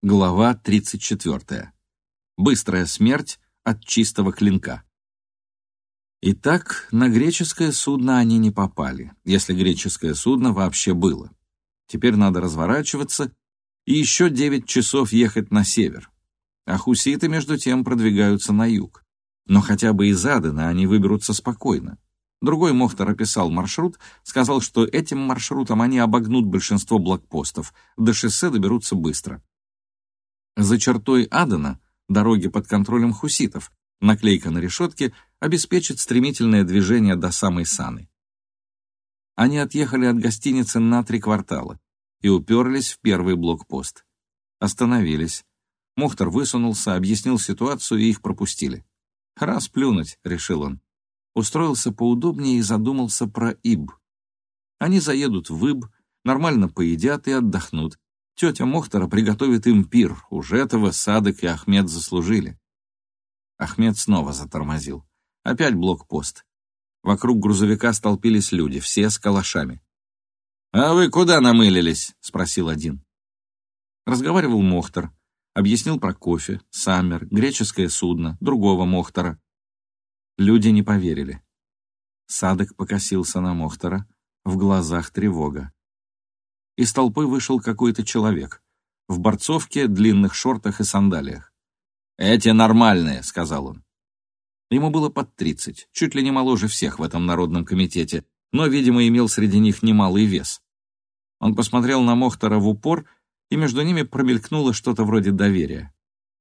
Глава 34. Быстрая смерть от чистого клинка. Итак, на греческое судно они не попали, если греческое судно вообще было. Теперь надо разворачиваться и еще девять часов ехать на север. А хуситы, между тем, продвигаются на юг. Но хотя бы из Адена они выберутся спокойно. Другой Мохтар описал маршрут, сказал, что этим маршрутом они обогнут большинство блокпостов, до шоссе доберутся быстро. За чертой Адена, дороги под контролем хуситов, наклейка на решетке обеспечит стремительное движение до самой Саны. Они отъехали от гостиницы на три квартала и уперлись в первый блокпост. Остановились. Мухтар высунулся, объяснил ситуацию, и их пропустили. «Раз плюнуть», — решил он. Устроился поудобнее и задумался про Иб. Они заедут в Иб, нормально поедят и отдохнут, Тетя Мохтара приготовит им пир, уж этого Садык и Ахмед заслужили. Ахмед снова затормозил. Опять блокпост. Вокруг грузовика столпились люди, все с калашами. «А вы куда намылились?» — спросил один. Разговаривал Мохтар, объяснил про кофе, саммер, греческое судно, другого Мохтара. Люди не поверили. Садык покосился на Мохтара, в глазах тревога. Из толпы вышел какой-то человек. В борцовке, длинных шортах и сандалиях. «Эти нормальные», — сказал он. Ему было под тридцать, чуть ли не моложе всех в этом народном комитете, но, видимо, имел среди них немалый вес. Он посмотрел на Мохтара в упор, и между ними промелькнуло что-то вроде доверия.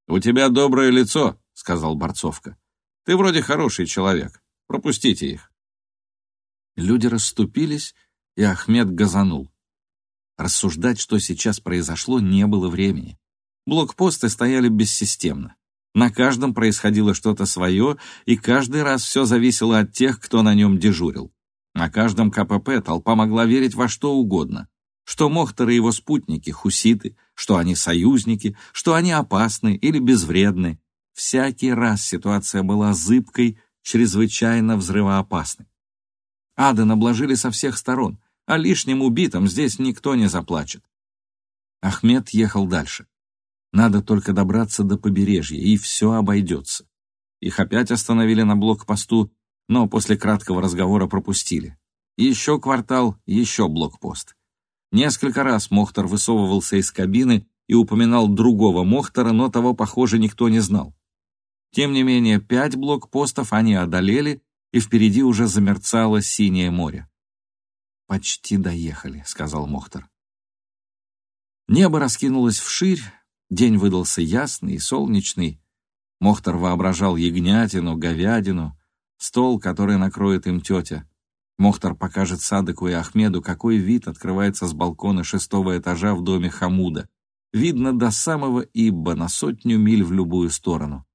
«У тебя доброе лицо», — сказал Борцовка. «Ты вроде хороший человек. Пропустите их». Люди расступились, и Ахмед газанул. Рассуждать, что сейчас произошло, не было времени. Блокпосты стояли бессистемно. На каждом происходило что-то свое, и каждый раз все зависело от тех, кто на нем дежурил. На каждом КПП толпа могла верить во что угодно. Что Мохтар и его спутники — хуситы, что они союзники, что они опасны или безвредны. Всякий раз ситуация была зыбкой, чрезвычайно взрывоопасной. Аден обложили со всех сторон — о лишнем убитом здесь никто не заплачет. Ахмед ехал дальше. Надо только добраться до побережья, и все обойдется. Их опять остановили на блокпосту, но после краткого разговора пропустили. Еще квартал, еще блокпост. Несколько раз Мохтар высовывался из кабины и упоминал другого Мохтара, но того, похоже, никто не знал. Тем не менее, пять блокпостов они одолели, и впереди уже замерцало синее море. «Почти доехали», — сказал Мохтар. Небо раскинулось вширь, день выдался ясный и солнечный. Мохтар воображал ягнятину, говядину, стол, который накроет им тетя. Мохтар покажет Садыку и Ахмеду, какой вид открывается с балкона шестого этажа в доме Хамуда. Видно до самого Ибба на сотню миль в любую сторону.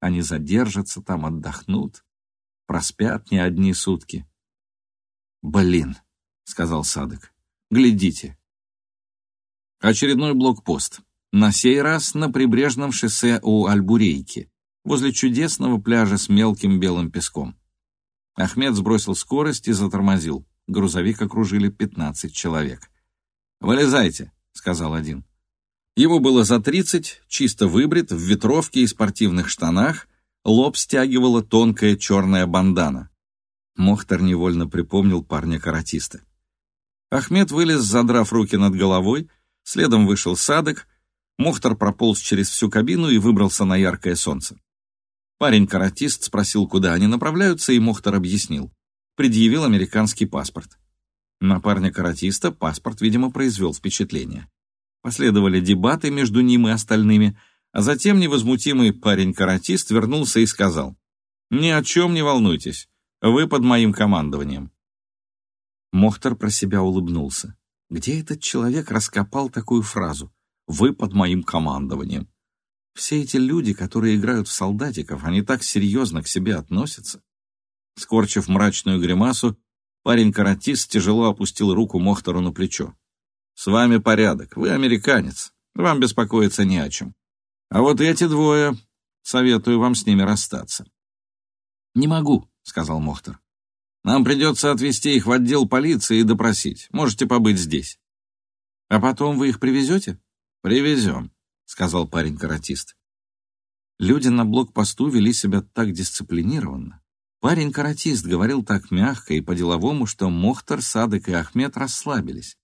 Они задержатся там, отдохнут, проспят не одни сутки. Блин, — сказал Садык. «Глядите». Очередной блокпост. На сей раз на прибрежном шоссе у Альбурейки, возле чудесного пляжа с мелким белым песком. Ахмед сбросил скорость и затормозил. Грузовик окружили 15 человек. «Вылезайте», — сказал один. Ему было за 30, чисто выбрит, в ветровке и спортивных штанах, лоб стягивала тонкая черная бандана. Мохтар невольно припомнил парня-каратиста. Ахмед вылез, задрав руки над головой, следом вышел Садок, Мохтар прополз через всю кабину и выбрался на яркое солнце. Парень-каратист спросил, куда они направляются, и Мохтар объяснил. Предъявил американский паспорт. На парня-каратиста паспорт, видимо, произвел впечатление. Последовали дебаты между ним и остальными, а затем невозмутимый парень-каратист вернулся и сказал, «Ни о чем не волнуйтесь, вы под моим командованием». Мохтар про себя улыбнулся. Где этот человек раскопал такую фразу «Вы под моим командованием»? Все эти люди, которые играют в солдатиков, они так серьезно к себе относятся. Скорчив мрачную гримасу, парень-каратист тяжело опустил руку Мохтору на плечо. «С вами порядок, вы американец, вам беспокоиться не о чем. А вот эти двое, советую вам с ними расстаться». «Не могу», — сказал Мохтар. Нам придется отвезти их в отдел полиции и допросить. Можете побыть здесь. А потом вы их привезете? Привезем. сказал парень-каратист. Люди на блокпосту вели себя так дисциплинированно. Парень-каратист говорил так мягко и по-деловому, что Мохтар, Садык и Ахмед расслабились.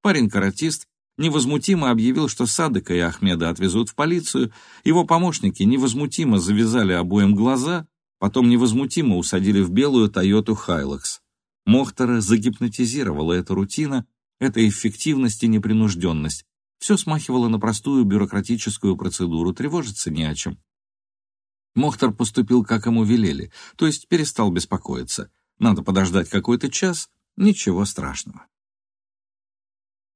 Парень-каратист невозмутимо объявил, что Садыка и Ахмеда отвезут в полицию, его помощники невозмутимо завязали обоим глаза, потом невозмутимо усадили в белую Тойоту Хайлакс. Мохтара загипнотизировала эта рутина, эта эффективность и непринужденность. Все смахивало на простую бюрократическую процедуру, тревожиться не о чем. Мохтар поступил, как ему велели, то есть перестал беспокоиться. Надо подождать какой-то час, ничего страшного.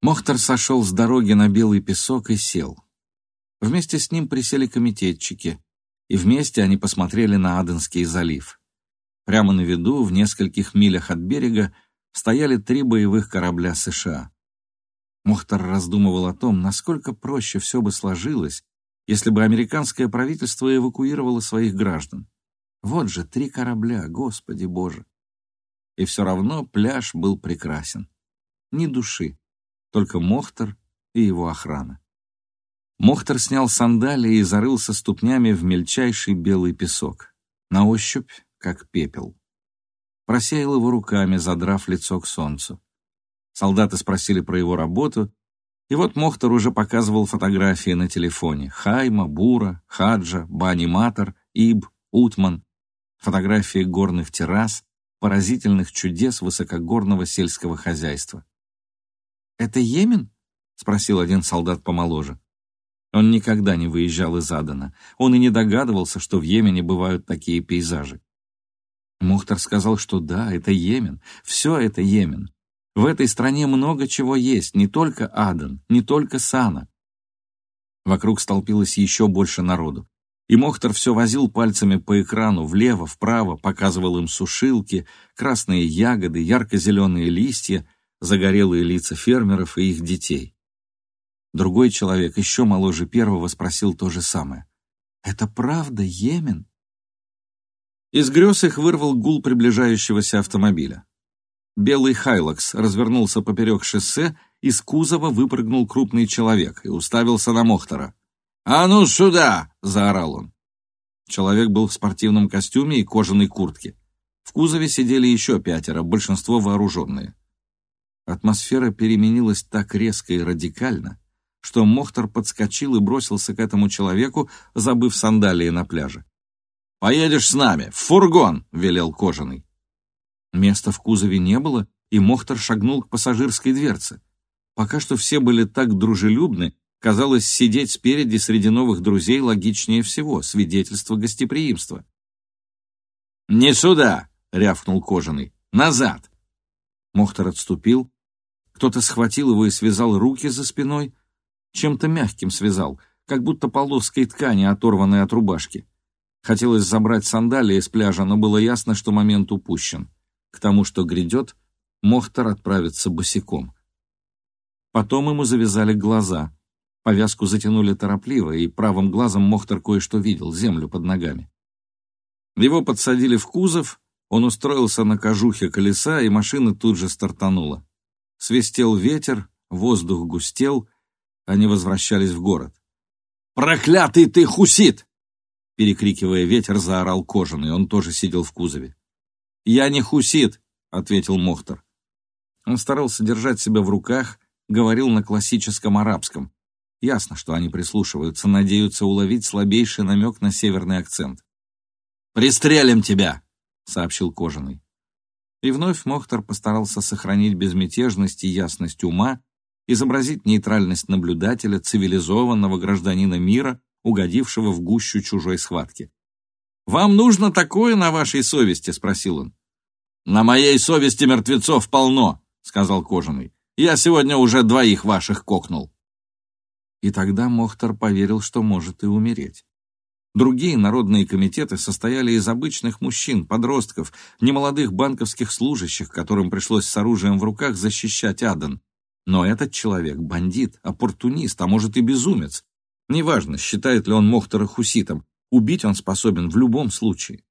Мохтар сошел с дороги на белый песок и сел. Вместе с ним присели комитетчики, и вместе они посмотрели на Аденский залив. Прямо на виду, в нескольких милях от берега, стояли три боевых корабля США. Мохтар раздумывал о том, насколько проще все бы сложилось, если бы американское правительство эвакуировало своих граждан. Вот же три корабля, господи боже! И все равно пляж был прекрасен. Ни души только Мохтар и его охрана. Мохтар снял сандалии и зарылся ступнями в мельчайший белый песок. На ощупь, как пепел. Просеял его руками, задрав лицо к солнцу. Солдаты спросили про его работу, и вот Мохтар уже показывал фотографии на телефоне. Хайма, Бура, Хаджа, Бани Матер, Иб, Утман. Фотографии горных террас, поразительных чудес высокогорного сельского хозяйства. «Это Йемен?» — спросил один солдат помоложе. Он никогда не выезжал из Адана. Он и не догадывался, что в Йемене бывают такие пейзажи. Мухтар сказал, что да, это Йемен, все это Йемен. В этой стране много чего есть, не только Адан, не только Сана. Вокруг столпилось еще больше народу. И Мохтар все возил пальцами по экрану влево, вправо, показывал им сушилки, красные ягоды, ярко-зеленые листья, загорелые лица фермеров и их детей. Другой человек, еще моложе первого, спросил то же самое. «Это правда Йемен?» Из грез их вырвал гул приближающегося автомобиля. Белый «Хайлакс» развернулся поперек шоссе, из кузова выпрыгнул крупный человек и уставился на Мохтара. «А ну сюда!» — заорал он. Человек был в спортивном костюме и кожаной куртке. В кузове сидели еще пятеро, большинство вооруженные. Атмосфера переменилась так резко и радикально, что Мохтар подскочил и бросился к этому человеку, забыв сандалии на пляже. «Поедешь с нами! В фургон!» — велел Кожаный. Места в кузове не было, и Мохтар шагнул к пассажирской дверце. Пока что все были так дружелюбны, казалось, сидеть спереди среди новых друзей логичнее всего, свидетельство гостеприимства. «Не сюда!» — рявкнул Кожаный. «Назад!» Мохтар отступил, кто-то схватил его и связал руки за спиной, чем-то мягким связал, как будто полоской ткани, оторванной от рубашки. Хотелось забрать сандалии с пляжа, но было ясно, что момент упущен. К тому, что грядет, Мохтар отправится босиком. Потом ему завязали глаза. Повязку затянули торопливо, и правым глазом Мохтар кое-что видел, землю под ногами. Его подсадили в кузов, он устроился на кожухе колеса, и машина тут же стартанула. Свистел ветер, воздух густел, они возвращались в город. «Проклятый ты хусит!» Перекрикивая ветер, заорал Кожаный, он тоже сидел в кузове. «Я не хусит!» — ответил Мохтар. Он старался держать себя в руках, говорил на классическом арабском. Ясно, что они прислушиваются, надеются уловить слабейший намек на северный акцент. «Пристрелим тебя!» — сообщил Кожаный. И вновь Мохтар постарался сохранить безмятежность и ясность ума, изобразить нейтральность наблюдателя, цивилизованного гражданина мира, угодившего в гущу чужой схватки. «Вам нужно такое на вашей совести?» — спросил он. «На моей совести мертвецов полно», — сказал Кожаный. «Я сегодня уже двоих ваших кокнул». И тогда Мохтар поверил, что может и умереть. Другие народные комитеты состояли из обычных мужчин, подростков, немолодых банковских служащих, которым пришлось с оружием в руках защищать Аден. Но этот человек — бандит, оппортунист, а может и безумец. Неважно, считает ли он Мохтара хуситом, убить он способен в любом случае.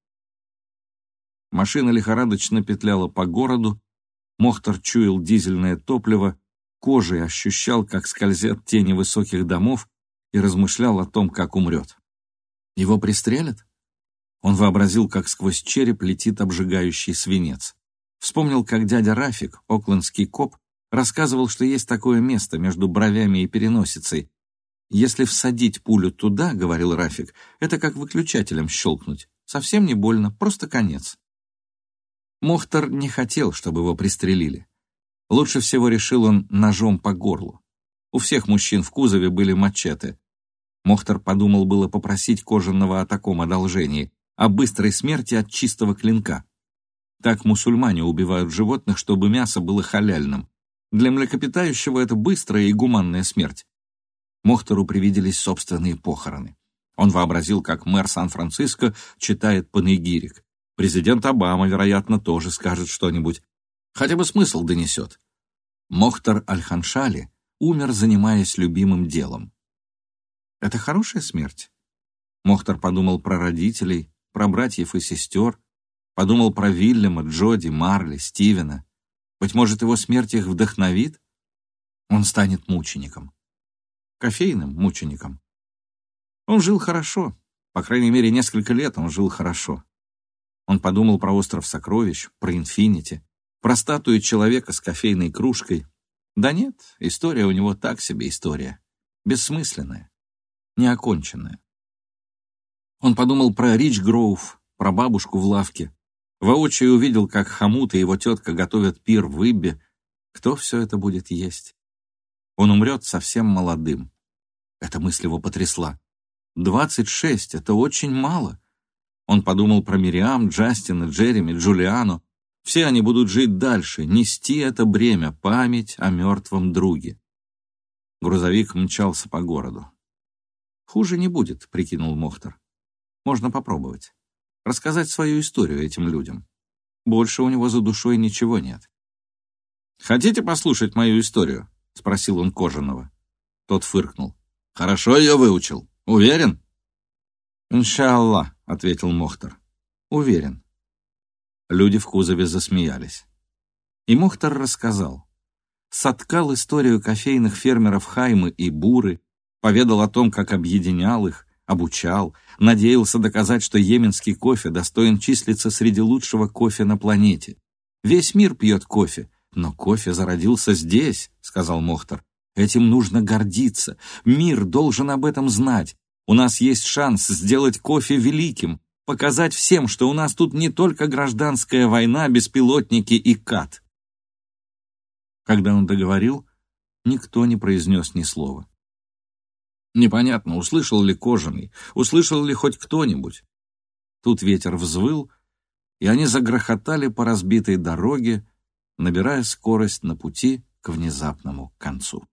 Машина лихорадочно петляла по городу, Мохтар чуял дизельное топливо, кожей ощущал, как скользят тени высоких домов, и размышлял о том, как умрет. Его пристрелят? Он вообразил, как сквозь череп летит обжигающий свинец. Вспомнил, как дядя Рафик, оклендский коп, рассказывал, что есть такое место между бровями и переносицей. «Если всадить пулю туда, — говорил Рафик, — это как выключателем щелкнуть. Совсем не больно, просто конец». Мохтар не хотел, чтобы его пристрелили. Лучше всего решил он ножом по горлу. У всех мужчин в кузове были мачете. Мохтар подумал было попросить кожаного о таком одолжении, о быстрой смерти от чистого клинка. Так мусульмане убивают животных, чтобы мясо было халяльным. Для млекопитающего это быстрая и гуманная смерть. Мохтору привиделись собственные похороны. Он вообразил, как мэр Сан-Франциско читает панегирик. Президент Обама, вероятно, тоже скажет что-нибудь. Хотя бы смысл донесет. Мохтар Аль-Ханшали умер, занимаясь любимым делом. Это хорошая смерть? Мохтар подумал про родителей, про братьев и сестер, подумал про Вильяма, Джоди, Марли, Стивена. Быть может, его смерть их вдохновит? Он станет мучеником. Кофейным мучеником. Он жил хорошо. По крайней мере, несколько лет он жил хорошо. Он подумал про остров сокровищ, про инфинити, про статую человека с кофейной кружкой. Да нет, история у него так себе история. Бессмысленная, неоконченная. Он подумал про Рич Гроув, про бабушку в лавке. Воочию увидел, как Хамут и его тетка готовят пир в Иббе. Кто все это будет есть? Он умрет совсем молодым. Эта мысль его потрясла. Двадцать шесть — это очень мало. Он подумал про Мириам, Джастина, Джереми, Джулиану. Все они будут жить дальше, нести это бремя, память о мертвом друге. Грузовик мчался по городу. «Хуже не будет», — прикинул Мохтар. Можно попробовать. Рассказать свою историю этим людям. Больше у него за душой ничего нет. «Хотите послушать мою историю?» — спросил он Кожаного. Тот фыркнул. «Хорошо ее выучил. Уверен?» «Иншаллах», — ответил Мохтар. «Уверен». Люди в кузове засмеялись. И Мохтар рассказал. Соткал историю кофейных фермеров Хаймы и Буры, поведал о том, как объединял их, обучал, надеялся доказать, что йеменский кофе достоин числиться среди лучшего кофе на планете. Весь мир пьет кофе, но кофе зародился здесь, сказал Мохтар. Этим нужно гордиться. Мир должен об этом знать. У нас есть шанс сделать кофе великим, показать всем, что у нас тут не только гражданская война, беспилотники и кат. Когда он договорил, никто не произнес ни слова. Непонятно, услышал ли Кожаный, услышал ли хоть кто-нибудь. Тут ветер взвыл, и они загрохотали по разбитой дороге, набирая скорость на пути к внезапному концу.